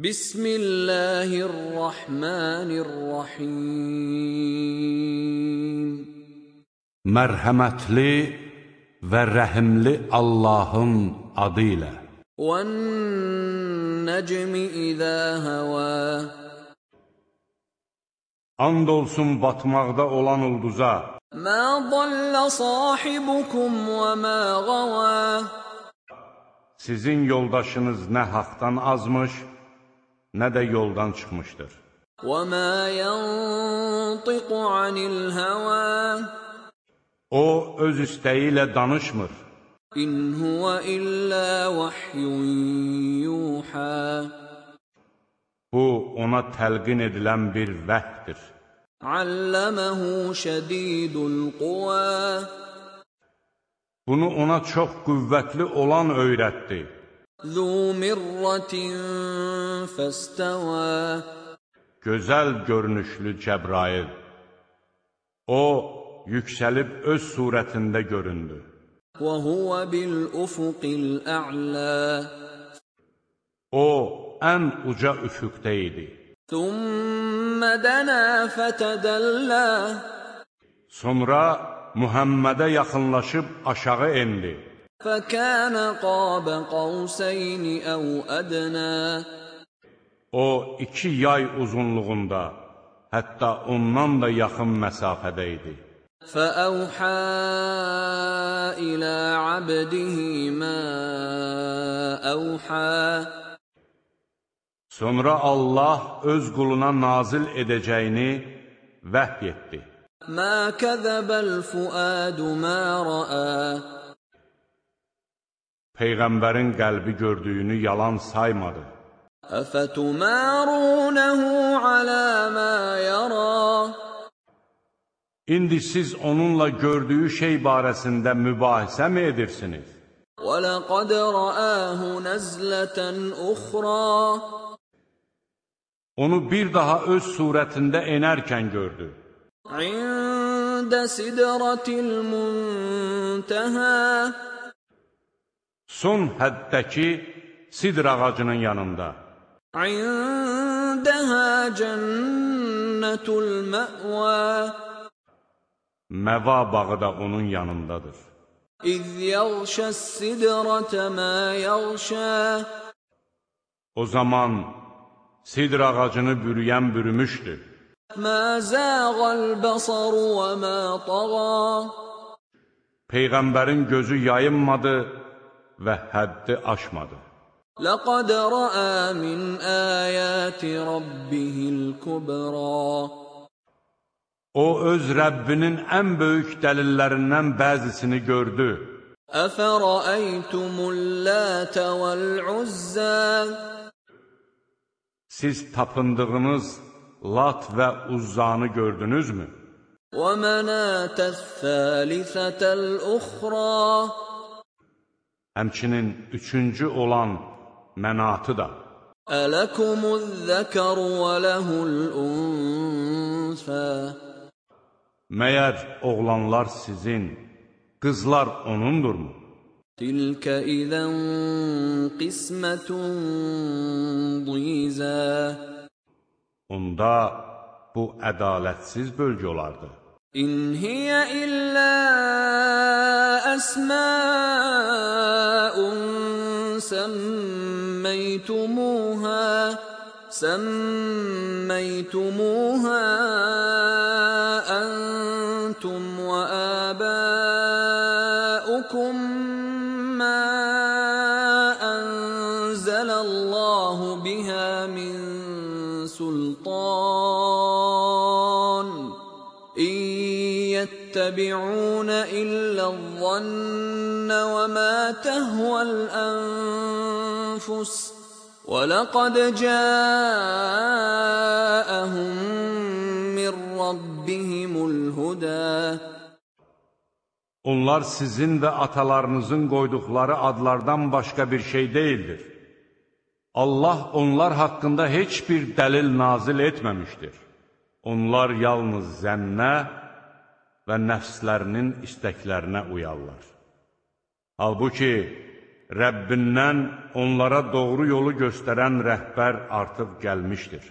Bismillahirrahmanirrahim Mərhəmətli və rəhimli Allahın adı ilə وَالنَّجْمِ إِذَا هَوَى And olsun batmaqda olan ulduza مَا ضَلَّ صَاحِبُكُمْ وَمَا غَوَى Sizin yoldaşınız nə haqdan azmış, nə də yoldan çıxmışdır. وَمَا يَنطِقُ عَنِ الْهَوَى O, öz istəyi ilə danışmır. إِنْ هُوَ إِلَّا وَحْيٌ يُوحَى Bu, ona təlqin edilən bir vəhdir. عَلَّمَهُ شَدِيدُ الْقُوَى Bunu ona çox qüvvətli olan öyrətdi. ذُو مِرَّةٍ فَاسْتَوَى Gözəl görünüşlü Cəbrail. O, yüksəlib öz surətində göründü. وَهُوَ بِالْأُفُقِ الْأَعْلَى O, ən uca üfüqdə idi. ثُمَّ دَنَا فَتَدَلَّى Sonra Muhammədə yaxınlaşıb aşağı endi. فَكَانَ قَابَ قَوْسَيْنِ أَوْ أَدْنَى O, iki yay uzunluğunda, hətta ondan da yaxın məsafədə idi. فَأَوْحَى إِلَى عَبْدِهِ مَا أَوْحَى Sonra Allah öz quluna nazil edəcəyini vəhy etdi. مَا كَذَبَ الْفُؤَادُ مَا رَأَى Peyğəmbərin qəlbi gördüyünü yalan saymadı. أَفَتُمَارُونَهُ عَلَى مَا يَرَى İndi siz onunla gördüyü şey barəsində mübahisə mi edirsiniz? وَلَقَدْ رَآهُ نَزْلَةً أُخْرَى Onu bir daha öz surətində enərkən gördü. عِندَ سِدْرَةِ الْمُنْتَهَى son həddəki sidr ağacının yanında. İndəhə cənnətul məvə Məva bağı da onun yanındadır. İz yəğşə sidrətə mə yəğşə O zaman sidr ağacını bürüyən bürümüşdür. Mə zəğəl bəsar və mə tağa Peyğəmbərin gözü yayınmadı, və həddi aşmadı. لَقَدْ رَأَى مِنْ آيَاتِ رَبِّهِ الْكُبْرَى O, öz Rəbbinin ən böyük dəlillərindən bəzisini gördü. أَفَرَأَيْتُمُ اللَّاتَ وَالْعُزَّى Siz tapındığınız Lat və Uzzanı gördünüzmü? وَمَنَاةَ الثَّالِثَةَ الْأُخْرَى həmçinin üçüncü olan mənatı da. Ələkumuz zəkər və ləhul unsə. Məyər oğlanlar sizin, qızlar onundurmu? Tilkə idən qismətun duyizə. Onda bu ədalətsiz bölgə olardı. İn hiyə illə أَسْمَاءٌ سَمَّيْتُمُوهَا سَمَّيْتُمُوهَا أَنْتُمْ وَآبَاؤُكُمْ مَا أَنزَلَ اللَّهُ بِهَا مِنْ سُلْطَانٍ. إِنْ يَتَّبِعُونَ إِلَّا الظَّنَّ وَمَا تَهْوَى الْأَنفُسُ وَلَقَدْ جَاءَهُمْ مِنْ رَبِّهِمُ الْهُدَى Onlar sizin və atalarınızın qoyduqları adlardan başqa bir şey deyildir. Allah onlar haqqında heç bir dəlil nazil etməmişdir. Onlar yalnız zənnə və nəfslərinin istəklərinə uyarlar. Halbuki, Rəbbindən onlara doğru yolu göstərən rəhbər artıq gəlmişdir.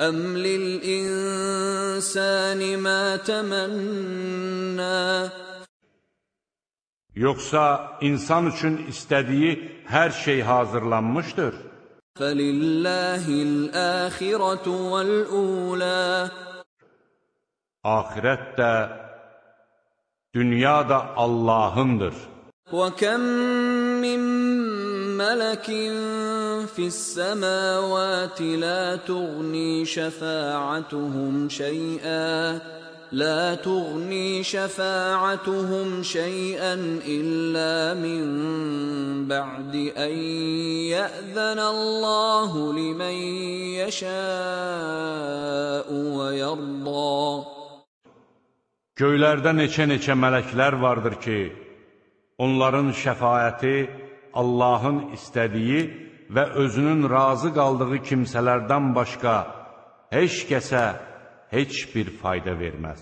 أم للإنسان ما تمنى Yoxsa insan üçün istədiyi hər şey hazırlanmışdır. فلله الآخرة والأولى Axirət də, dünya da Allahındır. وكم من ملك في السماوات لا تغني شفاعتهم شيئا لا تغني شفاعتهم شيئا إلا من بعد أن يأذن الله لمن يشاء ويرضى Göylərdə neçə-neçə mələklər vardır ki, onların şəfayəti Allahın istədiyi və özünün razı qaldığı kimsələrdən başqa heç kəsə heç bir fayda verməz.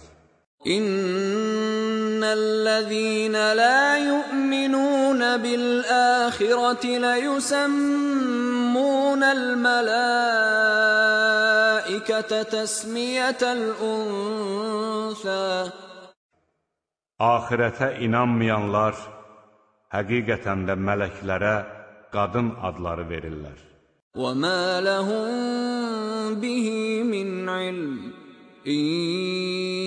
İnnellezîne lâ yu'minûne bil âhireti le yusemmûnel melâikete tesmiyetel unfâ Axirətə inanmayanlar həqiqətən də mələklərə qadın adları verirlər. وما لهم به من علم إن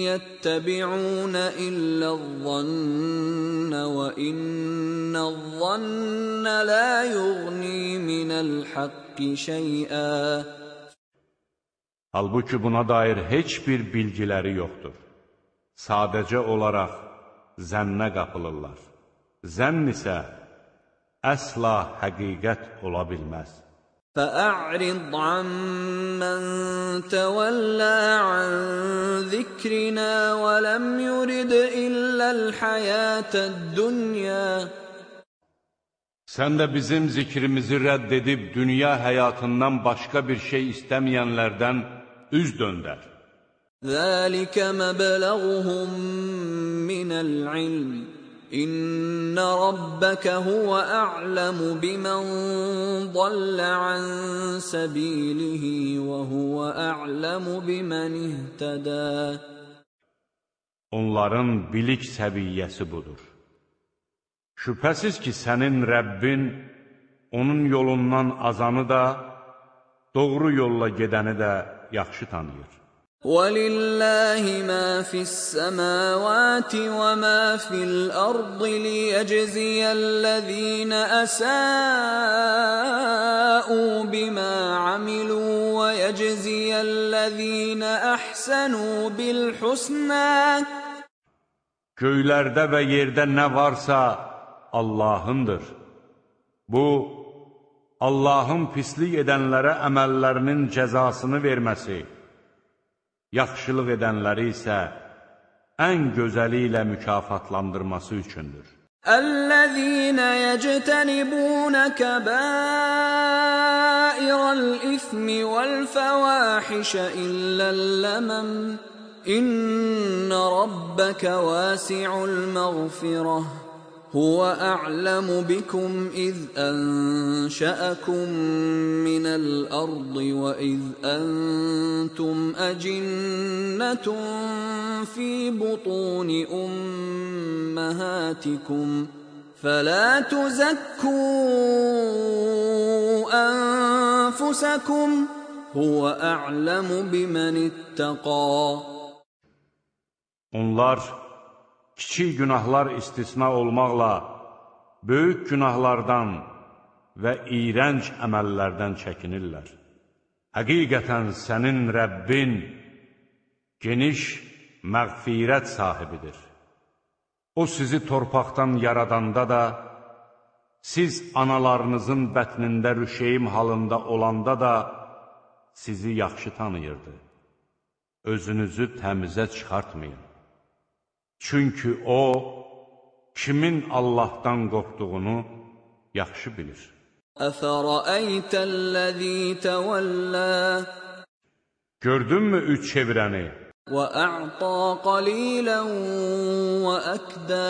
يتبعون إلا الظن وإن الظن لا يغني من الحق شيئا Halbuki buna dair heç bir bilgiləri yoxdur. Sadəcə olaraq zənnə qapılırlar. Zənn isə əsla həqiqət ola bilməz. فأعرض عمن تولى عن ذكرنا ولم يرد إلا الحياة الدنيا Sən də bizim zikrimizi rədd edib dünya həyatından başqa bir şey istəməyənlərdən üz döndər. ذلك مبلغهم من العلم إن ربك هو أعلم بمن ضل عن سبيله وهو أعلم بمن اهتدى Onların bilik səviyyəsi budur. Şübhəsiz ki, sənin Rəbbin onun yolundan azanı da, doğru yolla gedəni də yaxşı tanıyır. ولله ما في السماوات وما في الأرض ليجزي الذين أساءوا بما عملوا ويجزي الذين أحسنوا بالحسنى Göylərdə və yerdə nə varsa Allahındır. Bu, Allahın pislik edənlərə əməllərinin cəzasını verməsi, Yaxşılıq edənləri isə ən gözəli ilə mükafatlandırması üçündür. الذين يجتنبون كبائر الإثم والفواحش إلا اللمم إن ربك واسع المغفرة هو أعلم بكم إذ أنشأكم من الأرض وإذ أنتم أجنة في بطون أمهاتكم فلا تزكوا أنفسكم هو أعلم بمن اتقى. Onlar kiçik günahlar istisna olmaqla böyük günahlardan və iyrənc əməllərdən çəkinirlər. Həqiqətən sənin Rəbbin geniş məğfirət sahibidir. O sizi torpaqdan yaradanda da, siz analarınızın bətnində rüşeyim halında olanda da sizi yaxşı tanıyırdı. Özünüzü təmizə çıxartmayın. Çünki o, kimin Allahdan qorxduğunu yaxşı bilir. Əfərəytəl-ləzî təvəllə Gördünmü üç çevirəni? Və ə'ta qalilən və əkdə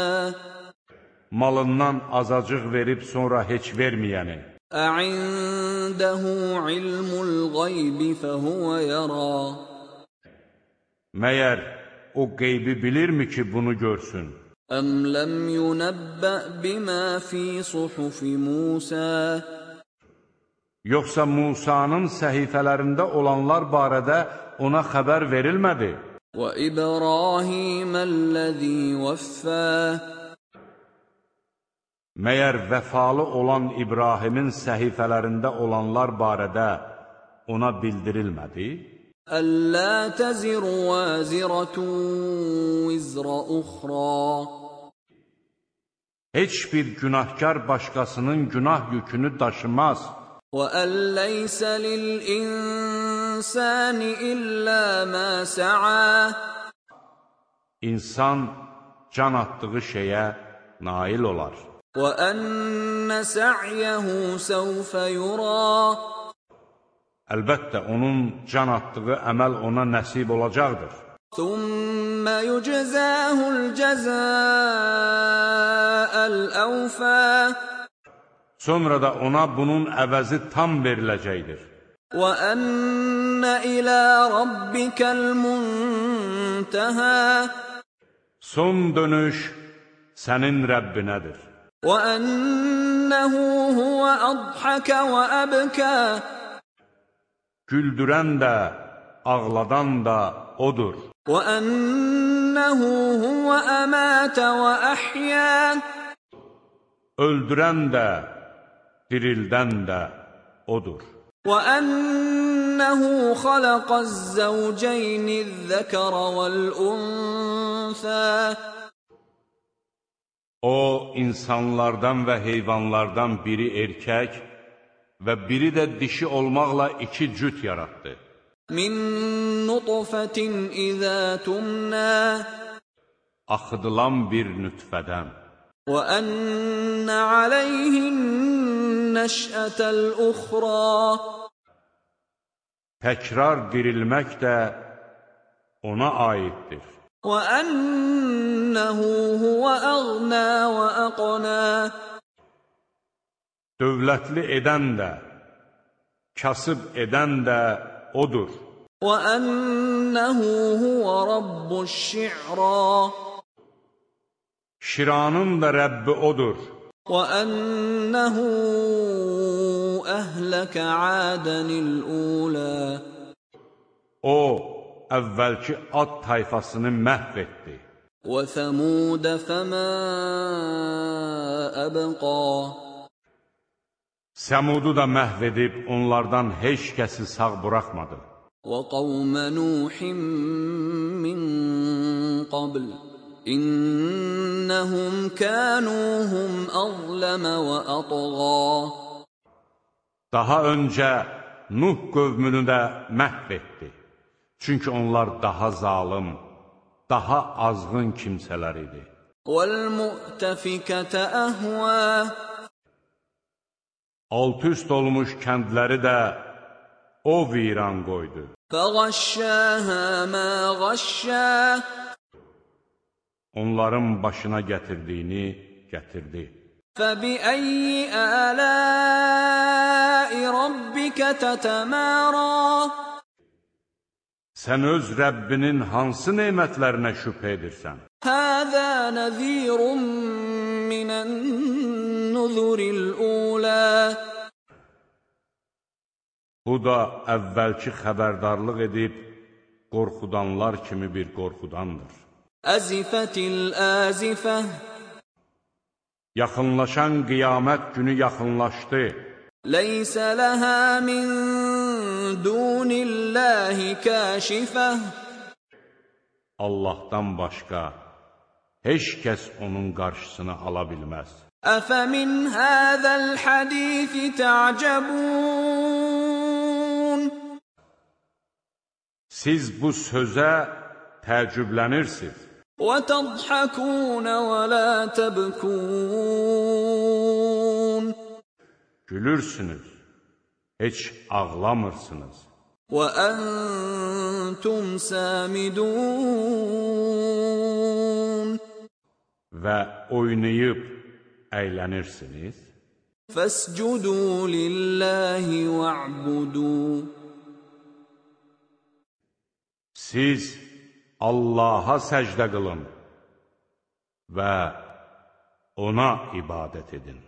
Malından azacıq verib sonra heç verməyəni. Ə'indəhu ilmul qaybi fəhüvə yara Məyər o qeybi bilirmi ki, bunu görsün? Əm ləm yunəbbə bimə fi suhufi Musa Yoxsa Musanın səhifələrində olanlar barədə ona xəbər verilmədi? Və İbrahim əlləzi vəffə Məyər vəfalı olan İbrahimin səhifələrində olanlar barədə ona bildirilmədi? ألا تزر وازرة وزر أخرى Heç bir günahkar başqasının günah yükünü daşımaz. وأن ليس للإنسان إلا ما سعى İnsan can atdığı şeyə nail olar. وأن سعيه سوف يرى Əlbəttə, onun can atdığı əməl ona nəsib olacaqdır. ثم يجزاه الجزاء الأوفى Sonra da ona bunun əvəzi tam veriləcəkdir. وأن إلى ربك المنتهى Son dönüş sənin Rəbbinədir. وأنه هو أضحك وأبكى Güldürən də, ağladan da odur. وأنه هو أمات وأحيا Öldürən də, dirildən də odur. وأنه خلق الزوجين الذكر والأنثى O, insanlardan və heyvanlardan biri erkək və biri də dişi olmaqla iki cüt yaratdı. Min nutfətin izə tumnə Axıdılan bir nütfədən. Və ənnə aləyhin nəşətəl uxra Təkrar dirilmək də ona aiddir. Və ənnəhu huvə əğnə və əqnə Dövlətli edən də, kasıb edən də odur. وأنه هو رب الشعرى Şiranın da Rəbbi odur. وأنه أهلك عادا الأولى O, əvvəlki ad tayfasını məhv etdi. وثمود فما أبقى Səmudu da məhv edib onlardan heç kəsi sağ buraxmadı. وَقَوْمَ نُوحٍ مِّن قَبْلِ إِنَّهُمْ كَانُوا هُمْ أَظْلَمَ وَأَطْغَى Daha öncə Nuh qövmünü də məhv etdi. Çünki onlar daha zalım, daha azğın kimsələr idi. وَالْمُؤْتَفِكَةَ أَهْوَى alt-üst olmuş kəndləri də o viran qoydu. Fəğəşşəhə mə qəşşə Onların başına gətirdiyini gətirdi. Fəbiəyyi ələi rabbikə tətəmərə Sən öz Rəbbinin hansı neymətlərinə şübhə edirsən? Həzə nəzirun minən nüzuril Bu da əvvəlki xəbərdarlıq edib, qorxudanlar kimi bir qorxudandır. Əzifətil əzifə Yaxınlaşan qiyamət günü yaxınlaşdı. Leysə ləhə min dunillahi kəşifə Allahdan başqa heç kəs onun qarşısını ala bilməz. أفمن هذا الحديث تعجبون Siz bu sözə təəccüblənirsiniz. وتضحكون ولا تبكون Gülürsünüz, heç ağlamırsınız. وأنتم سامدون Və oynayıb, əylənirsiniz? Fəscudu lillahi va'budu. Siz Allaha səcdə qılın və ona ibadət edin.